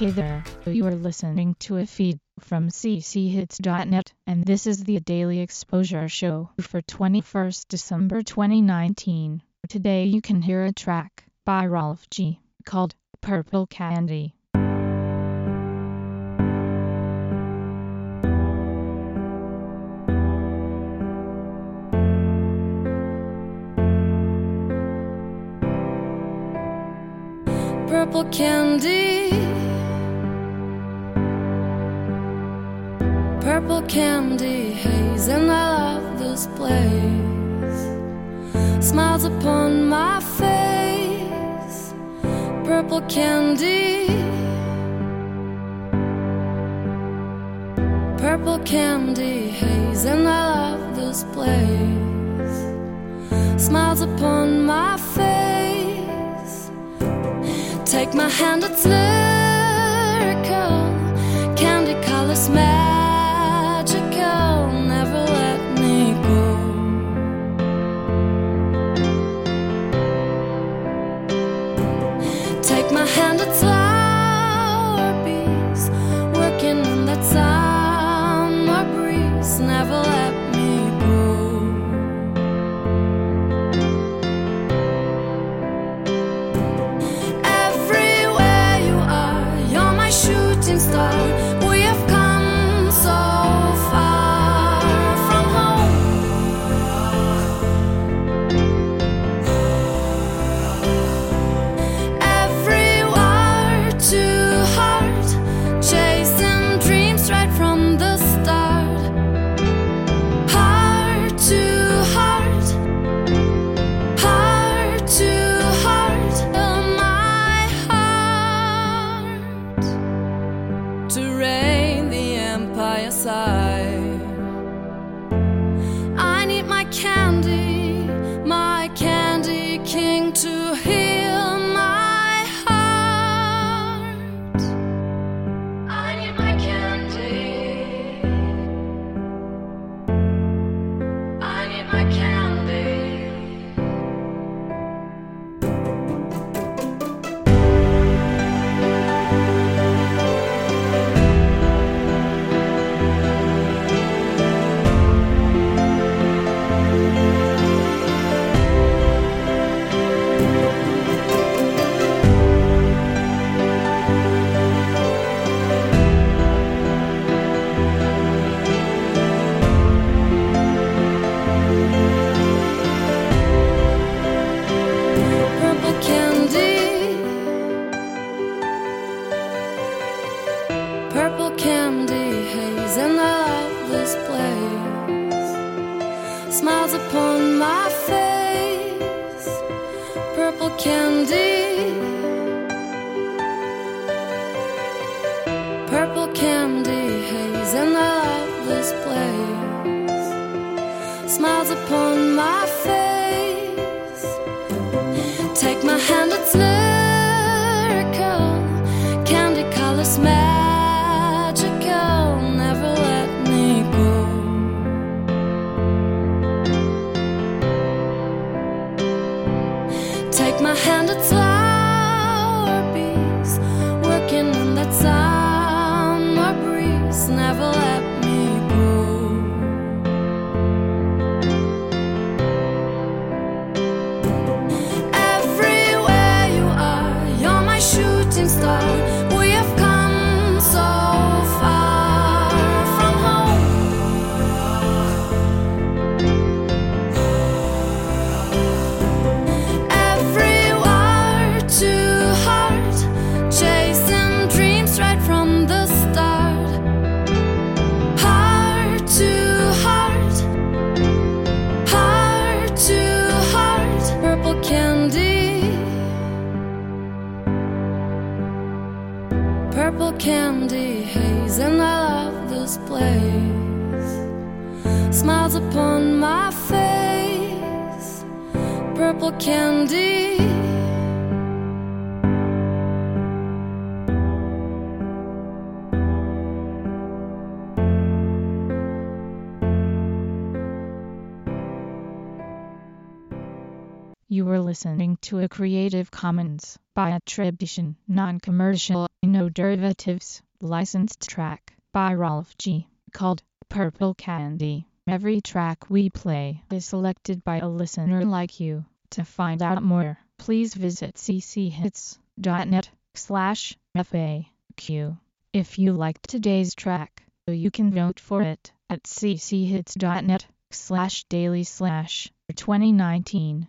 Hey there, you are listening to a feed from cchits.net, and this is the Daily Exposure Show for 21st December 2019. Today you can hear a track by Rolf G called Purple Candy. Purple candy Purple candy haze and I love this place. Smiles upon my face Purple candy. Purple candy haze and I love this place. Smiles upon my face. Take my hand, it's lyrical Candy colors magical candy, Smiles upon my face. Purple candy. Purple candy haze, and I love this place. Smiles upon my face. Take my hand, it's candy haze, and I love this place. Smiles upon my face, purple candy. You were listening to a Creative Commons by attribution, non-commercial, No Derivatives, licensed track by Rolf G, called Purple Candy. Every track we play is selected by a listener like you. To find out more, please visit cchits.net slash FAQ. If you liked today's track, you can vote for it at cchits.net slash daily slash 2019